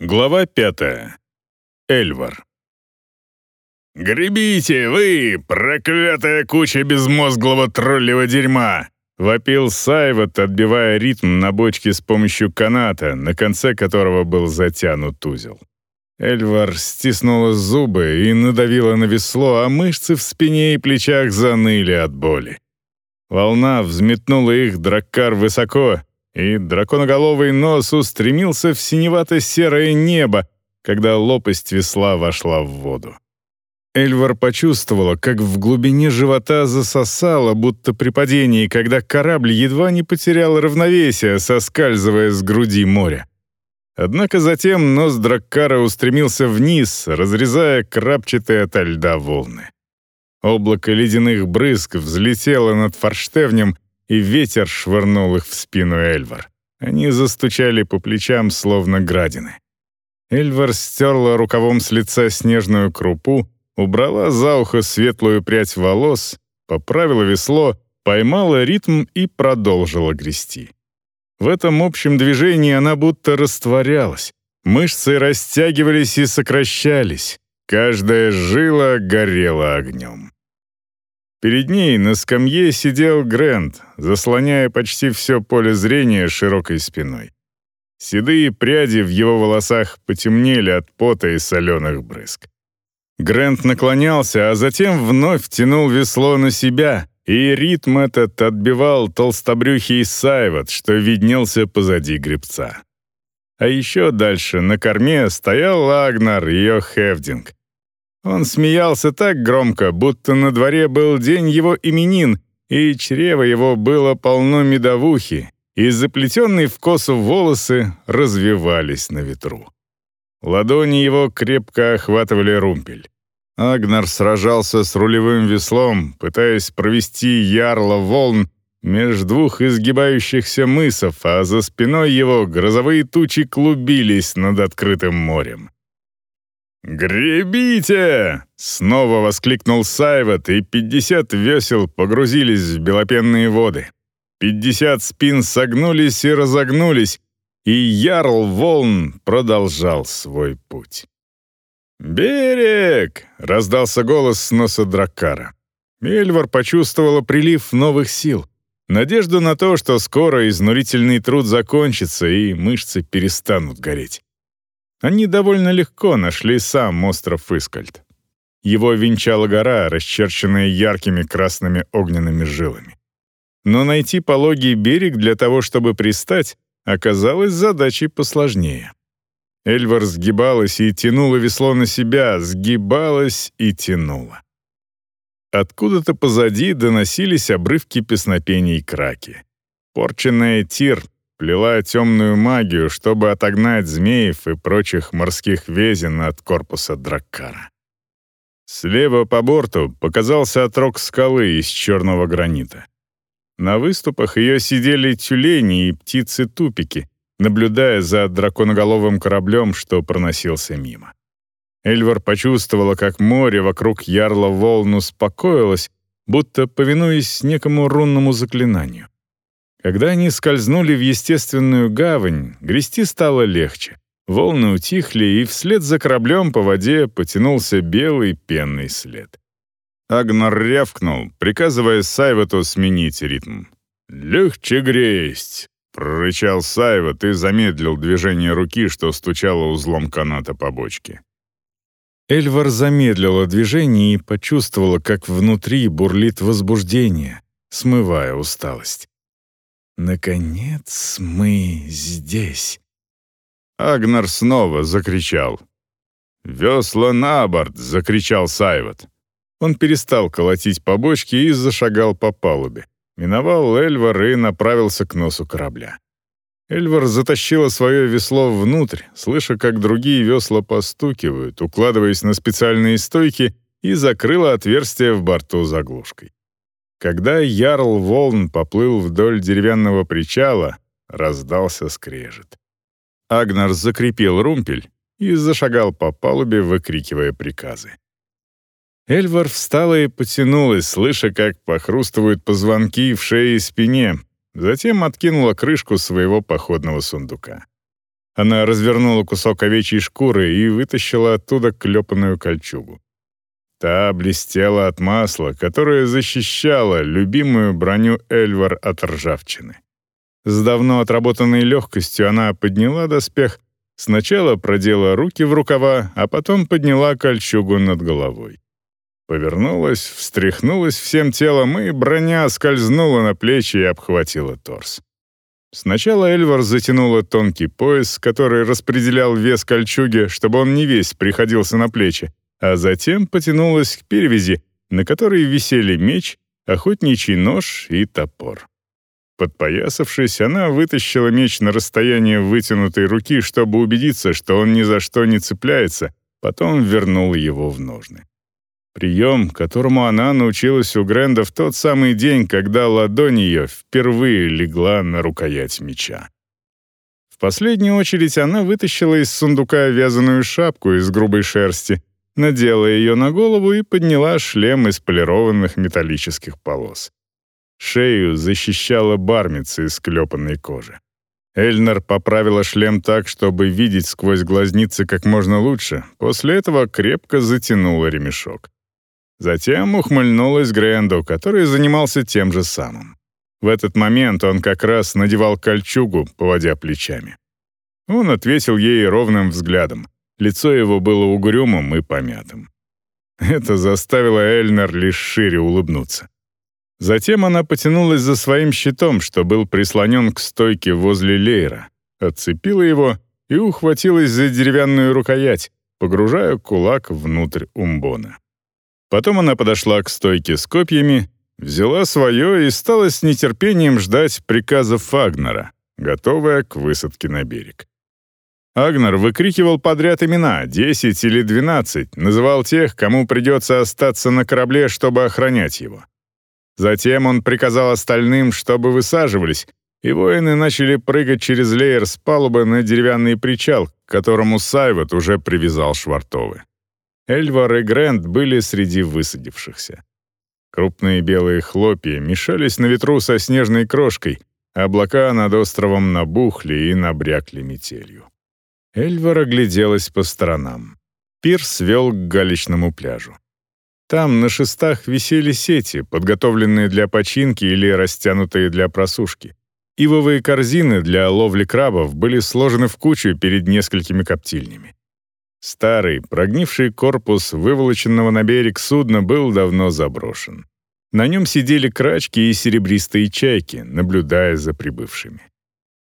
Глава пятая. Эльвар. «Гребите, вы, проклятая куча безмозглого троллевого дерьма!» — вопил Сайвот, отбивая ритм на бочке с помощью каната, на конце которого был затянут узел. Эльвар стиснула зубы и надавила на весло, а мышцы в спине и плечах заныли от боли. Волна взметнула их драккар высоко, и драконоголовый нос устремился в синевато-серое небо, когда лопасть весла вошла в воду. Эльвар почувствовала, как в глубине живота засосало, будто при падении, когда корабль едва не потерял равновесие, соскальзывая с груди моря. Однако затем нос Драккара устремился вниз, разрезая крапчатые ото льда волны. Облако ледяных брызг взлетело над форштевнем, и ветер швырнул их в спину Эльвар. Они застучали по плечам, словно градины. Эльвар стерла рукавом с лица снежную крупу, убрала за ухо светлую прядь волос, поправила весло, поймала ритм и продолжила грести. В этом общем движении она будто растворялась. Мышцы растягивались и сокращались. Каждая жила горела огнем. Перед ней на скамье сидел Грэнд, заслоняя почти все поле зрения широкой спиной. Седые пряди в его волосах потемнели от пота и соленых брызг. Грэнд наклонялся, а затем вновь тянул весло на себя, и ритм этот отбивал толстобрюхий сайвот, что виднелся позади гребца. А еще дальше на корме стоял Агнар, ее Хевдинг — он смеялся так громко, будто на дворе был день его именин, и чрево его было полно медовухи, и заплетенные в косу волосы развивались на ветру. Ладони его крепко охватывали румпель. Агнар сражался с рулевым веслом, пытаясь провести ярло волн между двух изгибающихся мысов, а за спиной его грозовые тучи клубились над открытым морем. «Гребите!» — снова воскликнул Сайват, и пятьдесят весел погрузились в белопенные воды. Пятьдесят спин согнулись и разогнулись, и ярл волн продолжал свой путь. «Берег!» — раздался голос с носа Драккара. Эльвар почувствовала прилив новых сил, надежду на то, что скоро изнурительный труд закончится и мышцы перестанут гореть. Они довольно легко нашли сам остров Искальд. Его венчала гора, расчерченная яркими красными огненными жилами. Но найти пологий берег для того, чтобы пристать, оказалось задачей посложнее. Эльвар сгибалась и тянула весло на себя, сгибалась и тянула. Откуда-то позади доносились обрывки песнопений краки. Порченная тир плела темную магию, чтобы отогнать змеев и прочих морских везен от корпуса Драккара. Слева по борту показался отрог скалы из черного гранита. На выступах ее сидели тюлени и птицы-тупики, наблюдая за драконоголовым кораблем, что проносился мимо. Эльвар почувствовала, как море вокруг ярла волн успокоилось, будто повинуясь некому рунному заклинанию. Когда они скользнули в естественную гавань, грести стало легче. Волны утихли, и вслед за кораблем по воде потянулся белый пенный след. Агнар рявкнул, приказывая Сайвату сменить ритм. «Легче гресть!» — прорычал Сайват и замедлил движение руки, что стучало узлом каната по бочке. Эльвар замедлила движение и почувствовала, как внутри бурлит возбуждение, смывая усталость. Наконец мы здесь. Агнар снова закричал. «Весла на борт!» — закричал Сайват. Он перестал колотить по бочке и зашагал по палубе. Миновал Эльвар и направился к носу корабля. Эльвар затащила свое весло внутрь, слыша, как другие весла постукивают, укладываясь на специальные стойки, и закрыла отверстие в борту заглушкой. Когда ярл волн поплыл вдоль деревянного причала, раздался скрежет. Агнар закрепил румпель и зашагал по палубе, выкрикивая приказы. Эльвар встала и потянулась, слыша, как похрустывают позвонки в шее и спине, затем откинула крышку своего походного сундука. Она развернула кусок овечьей шкуры и вытащила оттуда клепанную кольчугу. Та блестела от масла, которое защищало любимую броню Эльвар от ржавчины. С давно отработанной легкостью она подняла доспех, сначала продела руки в рукава, а потом подняла кольчугу над головой. Повернулась, встряхнулась всем телом, и броня скользнула на плечи и обхватила торс. Сначала Эльвар затянула тонкий пояс, который распределял вес кольчуги, чтобы он не весь приходился на плечи, а затем потянулась к перевязи, на которой висели меч, охотничий нож и топор. Подпоясавшись, она вытащила меч на расстояние вытянутой руки, чтобы убедиться, что он ни за что не цепляется, потом вернула его в ножны. Прием, которому она научилась у Гренда в тот самый день, когда ладонь ее впервые легла на рукоять меча. В последнюю очередь она вытащила из сундука вязаную шапку из грубой шерсти, надела ее на голову и подняла шлем из полированных металлических полос. Шею защищала бармица из склепанной кожи. Эльнар поправила шлем так, чтобы видеть сквозь глазницы как можно лучше, после этого крепко затянула ремешок. Затем ухмыльнулась Гренду, который занимался тем же самым. В этот момент он как раз надевал кольчугу, поводя плечами. Он ответил ей ровным взглядом. Лицо его было угрюмым и помятым. Это заставило Эльнер лишь шире улыбнуться. Затем она потянулась за своим щитом, что был прислонен к стойке возле Лейра, отцепила его и ухватилась за деревянную рукоять, погружая кулак внутрь умбона. Потом она подошла к стойке с копьями, взяла свое и стала с нетерпением ждать приказов Фагнера, готовая к высадке на берег. Агнер выкрикивал подряд имена, 10 или 12, называл тех, кому придется остаться на корабле, чтобы охранять его. Затем он приказал остальным, чтобы высаживались, и воины начали прыгать через леер с палубы на деревянный причал, к которому Сайвот уже привязал швартовы. Эльвар и Грэнд были среди высадившихся. Крупные белые хлопья мешались на ветру со снежной крошкой, облака над островом набухли и набрякли метелью. Эльвар огляделась по сторонам. Пирс вел к галечному пляжу. Там на шестах висели сети, подготовленные для починки или растянутые для просушки. Ивовые корзины для ловли крабов были сложены в кучу перед несколькими коптильнями. Старый, прогнивший корпус выволоченного на берег судна был давно заброшен. На нем сидели крачки и серебристые чайки, наблюдая за прибывшими.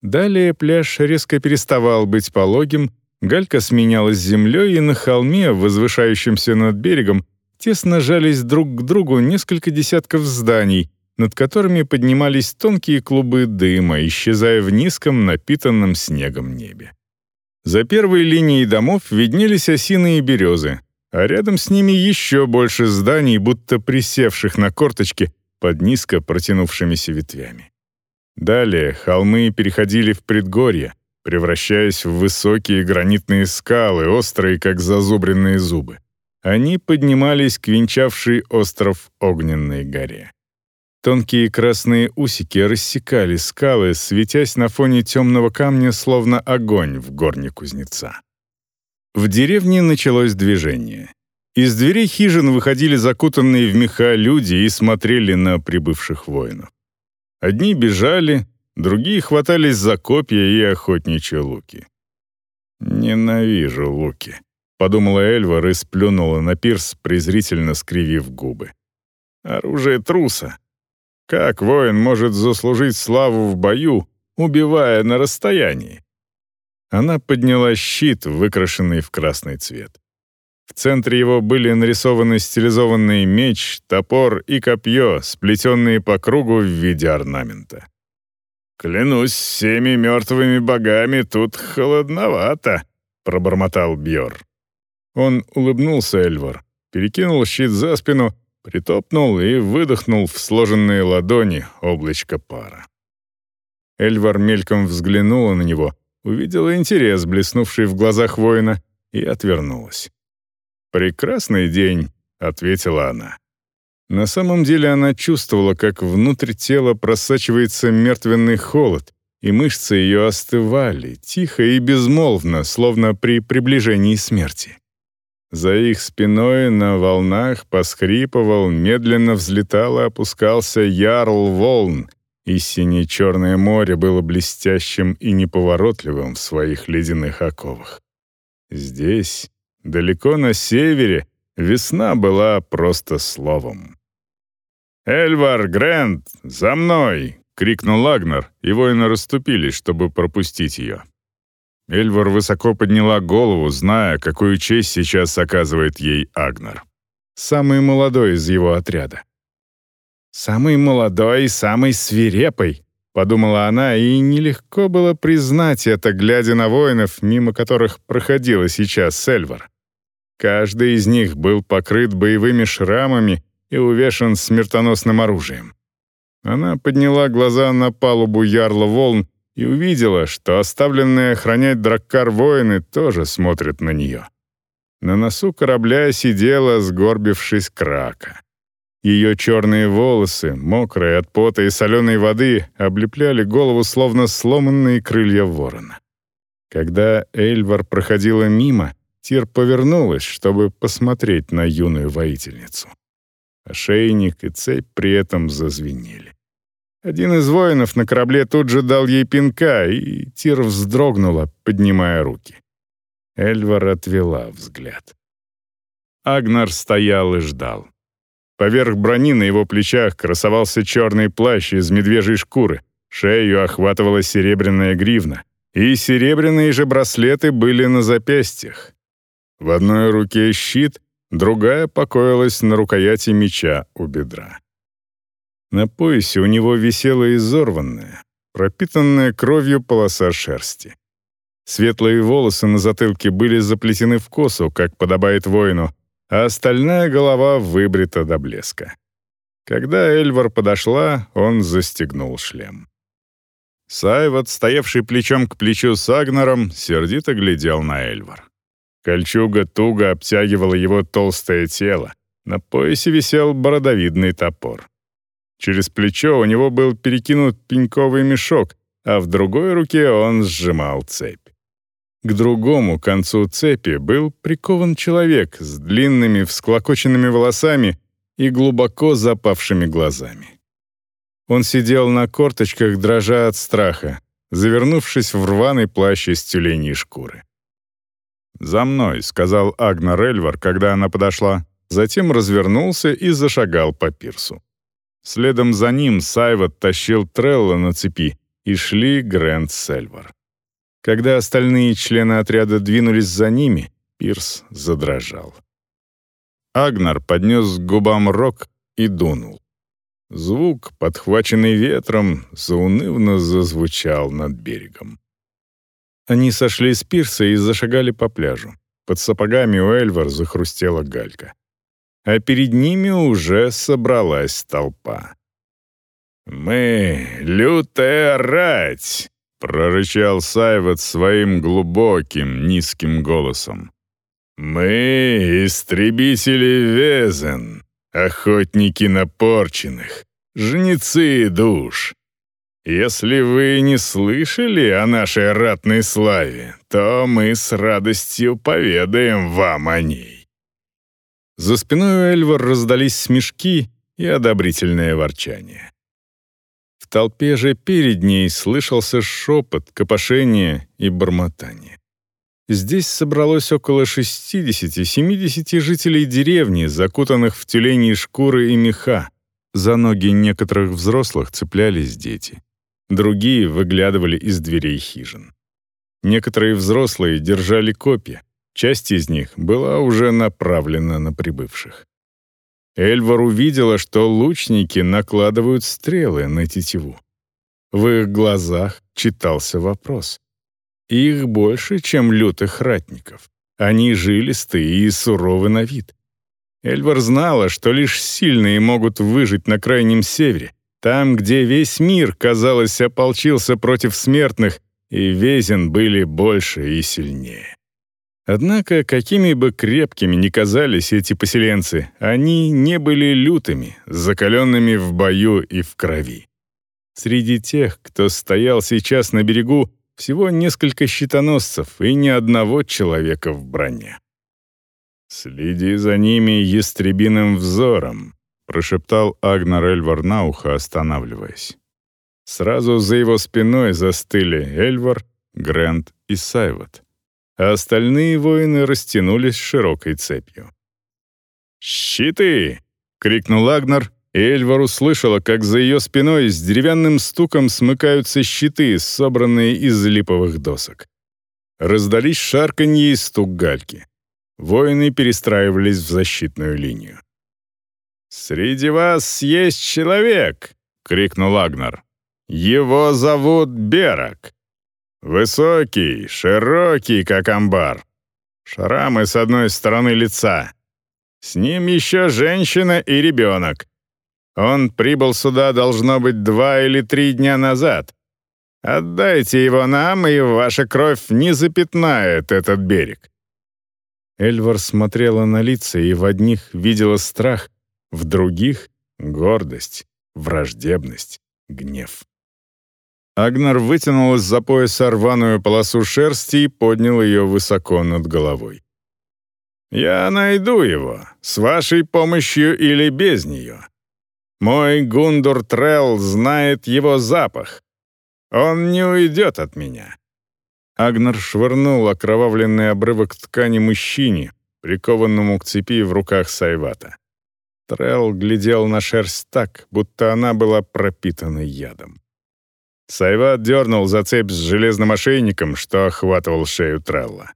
Далее пляж резко переставал быть пологим, галька сменялась землей, и на холме, возвышающемся над берегом, тесно жались друг к другу несколько десятков зданий, над которыми поднимались тонкие клубы дыма, исчезая в низком, напитанном снегом небе. За первой линией домов виднелись осины и березы, а рядом с ними еще больше зданий, будто присевших на корточки под низко протянувшимися ветвями. Далее холмы переходили в предгорье, превращаясь в высокие гранитные скалы, острые, как зазубренные зубы. Они поднимались к венчавшей остров Огненной горе. Тонкие красные усики рассекали скалы, светясь на фоне темного камня, словно огонь в горне кузнеца. В деревне началось движение. Из дверей хижин выходили закутанные в меха люди и смотрели на прибывших воинов. Одни бежали, другие хватались за копья и охотничьи луки. «Ненавижу луки», — подумала Эльвар и сплюнула на пирс, презрительно скривив губы. «Оружие труса. Как воин может заслужить славу в бою, убивая на расстоянии? Она подняла щит, выкрашенный в красный цвет. В центре его были нарисованы стилизованный меч, топор и копье, сплетенные по кругу в виде орнамента. «Клянусь всеми мертвыми богами, тут холодновато», — пробормотал Бьор. Он улыбнулся Эльвар, перекинул щит за спину Притопнул и выдохнул в сложенные ладони облачко пара. Эльвар мельком взглянула на него, увидела интерес, блеснувший в глазах воина, и отвернулась. «Прекрасный день», — ответила она. На самом деле она чувствовала, как внутрь тела просачивается мертвенный холод, и мышцы ее остывали, тихо и безмолвно, словно при приближении смерти. За их спиной на волнах поскрипывал, медленно взлетал и опускался ярл волн, и сине-черное море было блестящим и неповоротливым в своих ледяных оковах. Здесь, далеко на севере, весна была просто словом. «Эльвар, Грэнд, за мной!» — крикнул Агнар, и воины расступились, чтобы пропустить ее. Эльвар высоко подняла голову, зная, какую честь сейчас оказывает ей Агнар. Самый молодой из его отряда. «Самый молодой и самый свирепый», — подумала она, и нелегко было признать это, глядя на воинов, мимо которых проходила сейчас Сельвар. Каждый из них был покрыт боевыми шрамами и увешан смертоносным оружием. Она подняла глаза на палубу ярла волн и увидела, что оставленные охранять драккар воины тоже смотрят на нее. На носу корабля сидела, сгорбившись, крака. Ее черные волосы, мокрые от пота и соленой воды, облепляли голову, словно сломанные крылья ворона. Когда Эльвар проходила мимо, Тир повернулась, чтобы посмотреть на юную воительницу. Ошейник и цепь при этом зазвенели. Один из воинов на корабле тут же дал ей пинка, и Тир вздрогнула, поднимая руки. Эльвар отвела взгляд. Агнар стоял и ждал. Поверх брони на его плечах красовался черный плащ из медвежьей шкуры, шею охватывала серебряная гривна, и серебряные же браслеты были на запястьях. В одной руке щит, другая покоилась на рукояти меча у бедра. На поясе у него висела изорванная, пропитанная кровью полоса шерсти. Светлые волосы на затылке были заплетены в косу, как подобает воину, а остальная голова выбрита до блеска. Когда Эльвар подошла, он застегнул шлем. Сайват, стоявший плечом к плечу с Агнаром, сердито глядел на Эльвар. Кольчуга туго обтягивала его толстое тело. На поясе висел бородовидный топор. Через плечо у него был перекинут пеньковый мешок, а в другой руке он сжимал цепь. К другому концу цепи был прикован человек с длинными всклокоченными волосами и глубоко запавшими глазами. Он сидел на корточках, дрожа от страха, завернувшись в рваный плащ из тюленей шкуры. «За мной», — сказал Агна Рельвар, когда она подошла, затем развернулся и зашагал по пирсу. Следом за ним Сайвот тащил Трелла на цепи, и шли Грэнд Сельвар. Когда остальные члены отряда двинулись за ними, Пирс задрожал. Агнар поднес к губам рог и дунул. Звук, подхваченный ветром, заунывно зазвучал над берегом. Они сошли с пирса и зашагали по пляжу. Под сапогами у Эльвар захрустела галька. А перед ними уже собралась толпа. «Мы — лютая рать!» — прорычал Сайват своим глубоким, низким голосом. «Мы — истребители Везен, охотники на порченных, жнецы душ. Если вы не слышали о нашей ратной славе, то мы с радостью поведаем вам о ней». За спиной у Эльвар раздались смешки и одобрительное ворчание. В толпе же перед ней слышался шепот, копошение и бормотание. Здесь собралось около 60-70 жителей деревни, закутанных в тюлени шкуры и меха. За ноги некоторых взрослых цеплялись дети. Другие выглядывали из дверей хижин. Некоторые взрослые держали копья. Часть из них была уже направлена на прибывших. Эльвар увидела, что лучники накладывают стрелы на тетиву. В их глазах читался вопрос. Их больше, чем лютых ратников. Они жилистые и суровы на вид. Эльвар знала, что лишь сильные могут выжить на крайнем севере, там, где весь мир, казалось, ополчился против смертных, и Везен были больше и сильнее. Однако, какими бы крепкими ни казались эти поселенцы, они не были лютыми, закаленными в бою и в крови. Среди тех, кто стоял сейчас на берегу, всего несколько щитоносцев и ни одного человека в броне. «Следи за ними ястребиным взором», — прошептал Агнар Эльвар на ухо, останавливаясь. Сразу за его спиной застыли Эльвар, Грэнд и Сайвот, а остальные воины растянулись широкой цепью. «Щиты!» — крикнул Агнар, и Эльвар услышала, как за ее спиной с деревянным стуком смыкаются щиты, собранные из липовых досок. Раздались шарканье и стук гальки. Воины перестраивались в защитную линию. «Среди вас есть человек!» — крикнул Агнар. «Его зовут Берак. Высокий, широкий, как амбар. Шрамы с одной стороны лица. С ним еще женщина и ребенок. Он прибыл сюда, должно быть, два или три дня назад. Отдайте его нам, и ваша кровь не запятнает этот берег». Эльвар смотрела на лица и в одних видела страх, в других — гордость, враждебность, гнев. Агнар вытянул из-за пояса рваную полосу шерсти и поднял ее высоко над головой. «Я найду его, с вашей помощью или без нее. Мой Гундур Трелл знает его запах. Он не уйдет от меня». Агнар швырнул окровавленный обрывок ткани мужчине, прикованному к цепи в руках Сайвата. Трелл глядел на шерсть так, будто она была пропитана ядом. Сайват дернул за цепь с железным ошейником, что охватывал шею Трелла.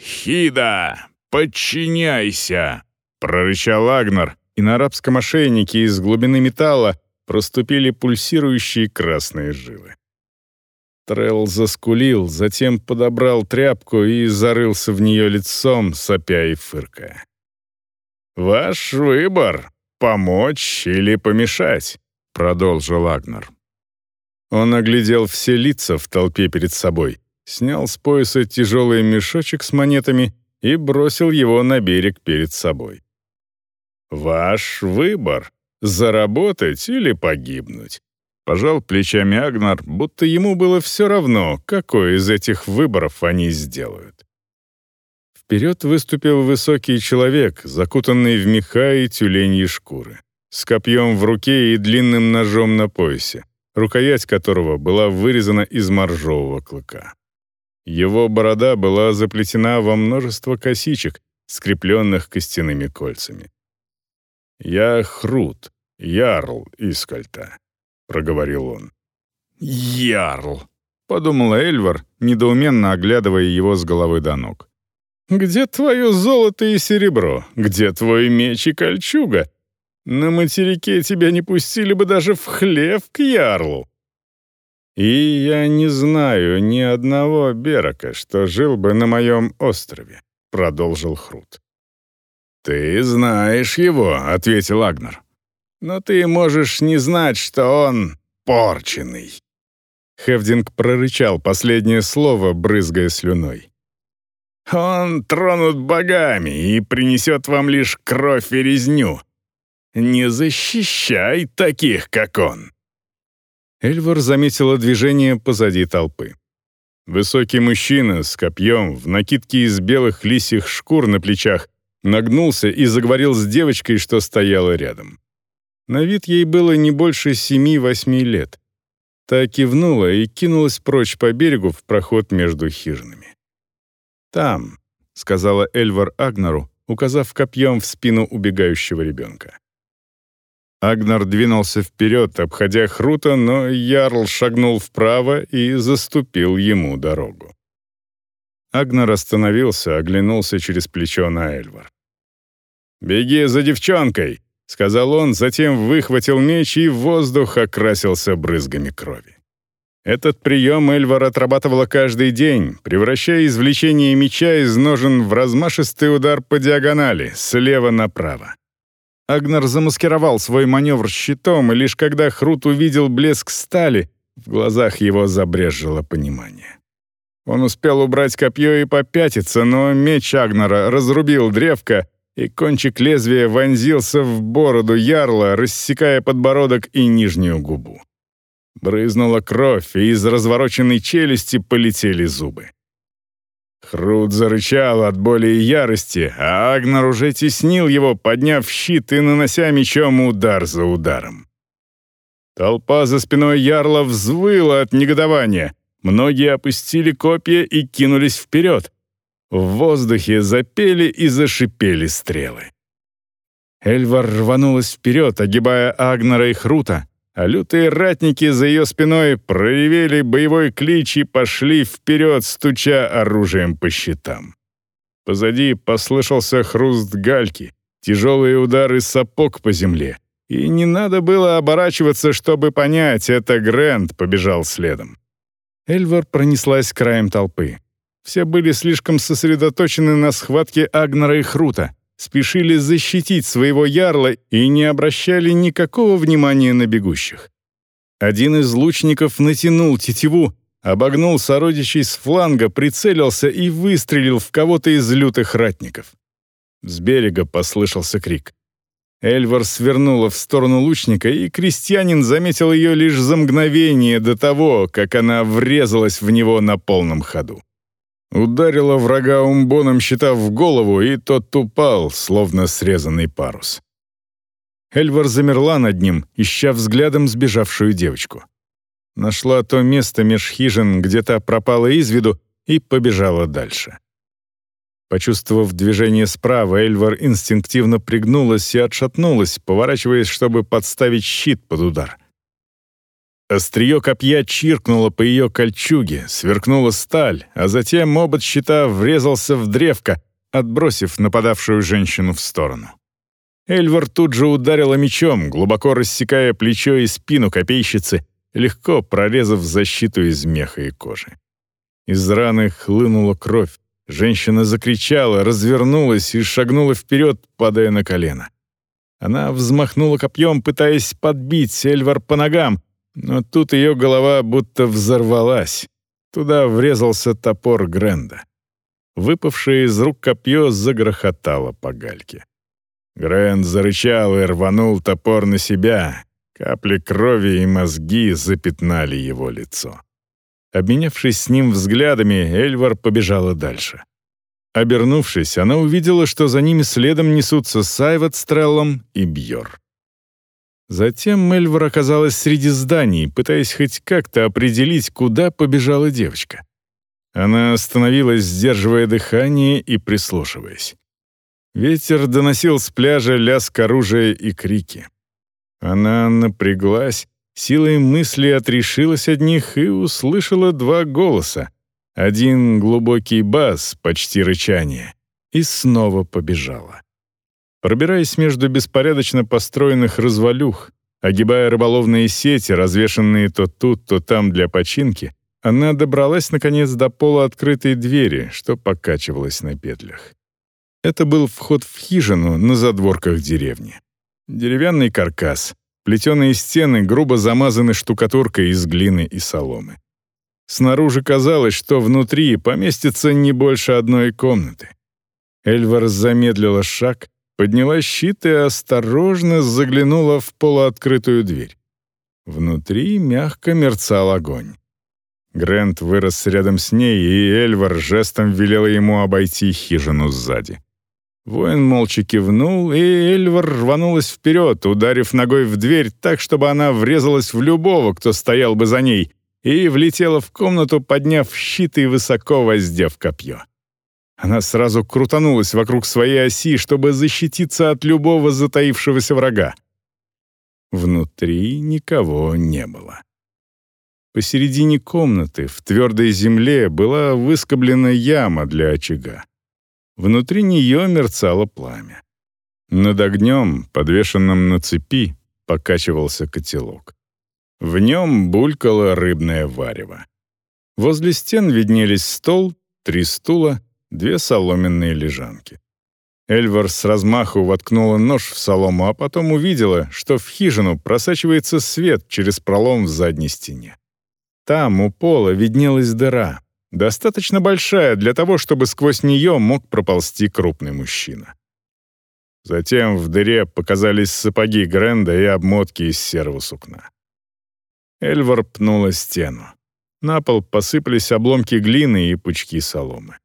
«Хида, подчиняйся!» — прорычал Агнар, и на арабском ошейнике из глубины металла проступили пульсирующие красные жилы. Трелл заскулил, затем подобрал тряпку и зарылся в нее лицом, сопя и фыркая. «Ваш выбор — помочь или помешать», — продолжил Агнар. Он оглядел все лица в толпе перед собой, снял с пояса тяжелый мешочек с монетами и бросил его на берег перед собой. «Ваш выбор — заработать или погибнуть». Пожал плечами Агнар, будто ему было все равно, какой из этих выборов они сделают. Вперед выступил высокий человек, закутанный в меха и тюленьи шкуры, с копьем в руке и длинным ножом на поясе, рукоять которого была вырезана из моржового клыка. Его борода была заплетена во множество косичек, скрепленных костяными кольцами. «Я Хрут, Ярл Искальта», — проговорил он. «Ярл», — подумала Эльвар, недоуменно оглядывая его с головы до ног. «Где твое золото и серебро? Где твой меч и кольчуга? На материке тебя не пустили бы даже в хлев к ярлу». «И я не знаю ни одного берака, что жил бы на моем острове», — продолжил Хрут. «Ты знаешь его», — ответил Агнар. «Но ты можешь не знать, что он порченый». Хевдинг прорычал последнее слово, брызгая слюной. «Он тронут богами и принесет вам лишь кровь и резню. Не защищай таких, как он!» Эльвар заметила движение позади толпы. Высокий мужчина с копьем в накидке из белых лисьих шкур на плечах нагнулся и заговорил с девочкой, что стояла рядом. На вид ей было не больше семи-восьми лет. Та кивнула и кинулась прочь по берегу в проход между хижинами. «Там», — сказала Эльвар Агнару, указав копьем в спину убегающего ребенка. Агнар двинулся вперед, обходя Хрута, но Ярл шагнул вправо и заступил ему дорогу. Агнар остановился, оглянулся через плечо на Эльвар. «Беги за девчонкой!» — сказал он, затем выхватил меч и воздух окрасился брызгами крови. Этот прием Эльвар отрабатывала каждый день, превращая извлечение меча из ножен в размашистый удар по диагонали, слева направо. Агнар замаскировал свой маневр щитом, и лишь когда Хрут увидел блеск стали, в глазах его забрежило понимание. Он успел убрать копье и попятиться, но меч Агнара разрубил древко, и кончик лезвия вонзился в бороду ярла, рассекая подбородок и нижнюю губу. Брызнула кровь, и из развороченной челюсти полетели зубы. Хрут зарычал от боли и ярости, а Агнар уже теснил его, подняв щит и нанося мечом удар за ударом. Толпа за спиной Ярла взвыла от негодования. Многие опустили копья и кинулись вперед. В воздухе запели и зашипели стрелы. Эльвар рванулась вперед, огибая Агнара и Хрута, а лютые ратники за ее спиной проревели боевой клич и пошли вперед, стуча оружием по щитам. Позади послышался хруст гальки, тяжелые удары сапог по земле. И не надо было оборачиваться, чтобы понять, это Грэнд побежал следом. Эльвар пронеслась краем толпы. Все были слишком сосредоточены на схватке Агнера и Хрута, спешили защитить своего ярла и не обращали никакого внимания на бегущих. Один из лучников натянул тетиву, обогнул сородичей с фланга, прицелился и выстрелил в кого-то из лютых ратников. С берега послышался крик. Эльвар свернула в сторону лучника, и крестьянин заметил ее лишь за мгновение до того, как она врезалась в него на полном ходу. Ударила врага умбоном щита в голову, и тот упал, словно срезанный парус. Эльвар замерла над ним, ища взглядом сбежавшую девочку. Нашла то место меж хижин, где та пропала из виду, и побежала дальше. Почувствовав движение справа, Эльвар инстинктивно пригнулась и отшатнулась, поворачиваясь, чтобы подставить щит под удар. Острие копья чиркнуло по ее кольчуге, сверкнула сталь, а затем обод щита врезался в древко, отбросив нападавшую женщину в сторону. Эльвар тут же ударила мечом, глубоко рассекая плечо и спину копейщицы, легко прорезав защиту из меха и кожи. Из раны хлынула кровь, Женщина закричала, развернулась и шагнула вперед, падая на колено. Она взмахнула копьем, пытаясь подбить Эльвар по ногам, но тут ее голова будто взорвалась. Туда врезался топор Гренда. Выпавшее из рук копье загрохотало по гальке. Грэнд зарычал и рванул топор на себя. Капли крови и мозги запятнали его лицо. Обменявшись с ним взглядами, Эльвар побежала дальше. Обернувшись, она увидела, что за ними следом несутся Сайват с Треллом и Бьор. Затем Эльвар оказалась среди зданий, пытаясь хоть как-то определить, куда побежала девочка. Она остановилась, сдерживая дыхание и прислушиваясь. Ветер доносил с пляжа лязг оружия и крики. Она напряглась, силой мысли отрешилась от них и услышала два голоса. Один глубокий бас, почти рычание, и снова побежала. Пробираясь между беспорядочно построенных развалюх, огибая рыболовные сети, развешанные то тут, то там для починки, она добралась, наконец, до пола открытой двери, что покачивалась на петлях. Это был вход в хижину на задворках деревни. Деревянный каркас, Плетеные стены грубо замазаны штукатуркой из глины и соломы. Снаружи казалось, что внутри поместится не больше одной комнаты. Эльвар замедлила шаг, подняла щит и осторожно заглянула в полуоткрытую дверь. Внутри мягко мерцал огонь. Грэнд вырос рядом с ней, и Эльвар жестом велела ему обойти хижину сзади. Воин молча кивнул, и Эльвар рванулась вперед, ударив ногой в дверь так, чтобы она врезалась в любого, кто стоял бы за ней, и влетела в комнату, подняв щит и высоко воздев копье. Она сразу крутанулась вокруг своей оси, чтобы защититься от любого затаившегося врага. Внутри никого не было. Посередине комнаты, в твердой земле, была выскоблена яма для очага. Внутри нее мерцало пламя. Над огнем, подвешенным на цепи, покачивался котелок. В нем булькало рыбное варево. Возле стен виднелись стол, три стула, две соломенные лежанки. Эльвар с размаху воткнула нож в солому, а потом увидела, что в хижину просачивается свет через пролом в задней стене. Там, у пола, виднелась дыра, Достаточно большая для того, чтобы сквозь нее мог проползти крупный мужчина. Затем в дыре показались сапоги Гренда и обмотки из серого сукна. Эльвар пнула стену. На пол посыпались обломки глины и пучки соломы.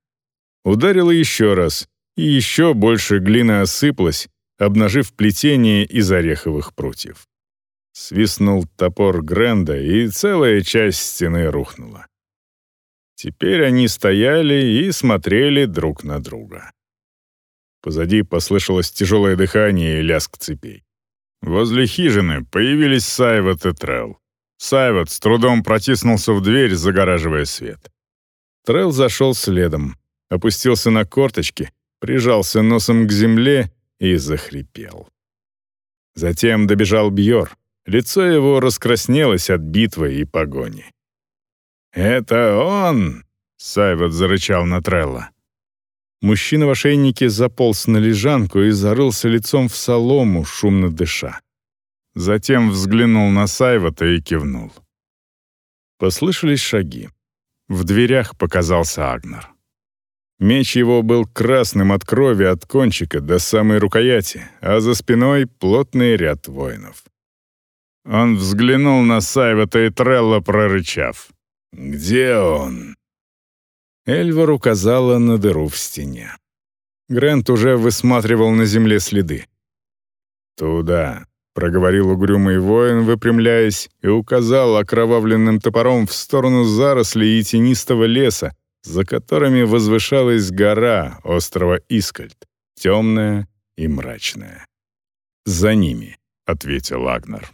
Ударила еще раз, и еще больше глины осыпалась, обнажив плетение из ореховых прутьев. Свистнул топор Гренда, и целая часть стены рухнула. Теперь они стояли и смотрели друг на друга. Позади послышалось тяжелое дыхание и лязг цепей. Возле хижины появились Сайват и Трелл. Сайват с трудом протиснулся в дверь, загораживая свет. Трелл зашел следом, опустился на корточки, прижался носом к земле и захрипел. Затем добежал Бьор. Лицо его раскраснелось от битвы и погони. «Это он!» — Сайват зарычал на Трелла. Мужчина в ошейнике заполз на лежанку и зарылся лицом в солому, шумно дыша. Затем взглянул на Сайвата и кивнул. Послышались шаги. В дверях показался Агнар. Меч его был красным от крови от кончика до самой рукояти, а за спиной плотный ряд воинов. Он взглянул на Сайвата и Трелла, прорычав. «Где он?» Эльвар указала на дыру в стене. Грент уже высматривал на земле следы. «Туда», — проговорил угрюмый воин, выпрямляясь, и указал окровавленным топором в сторону зарослей и тенистого леса, за которыми возвышалась гора острова Искальд, темная и мрачная. «За ними», — ответил Агнар.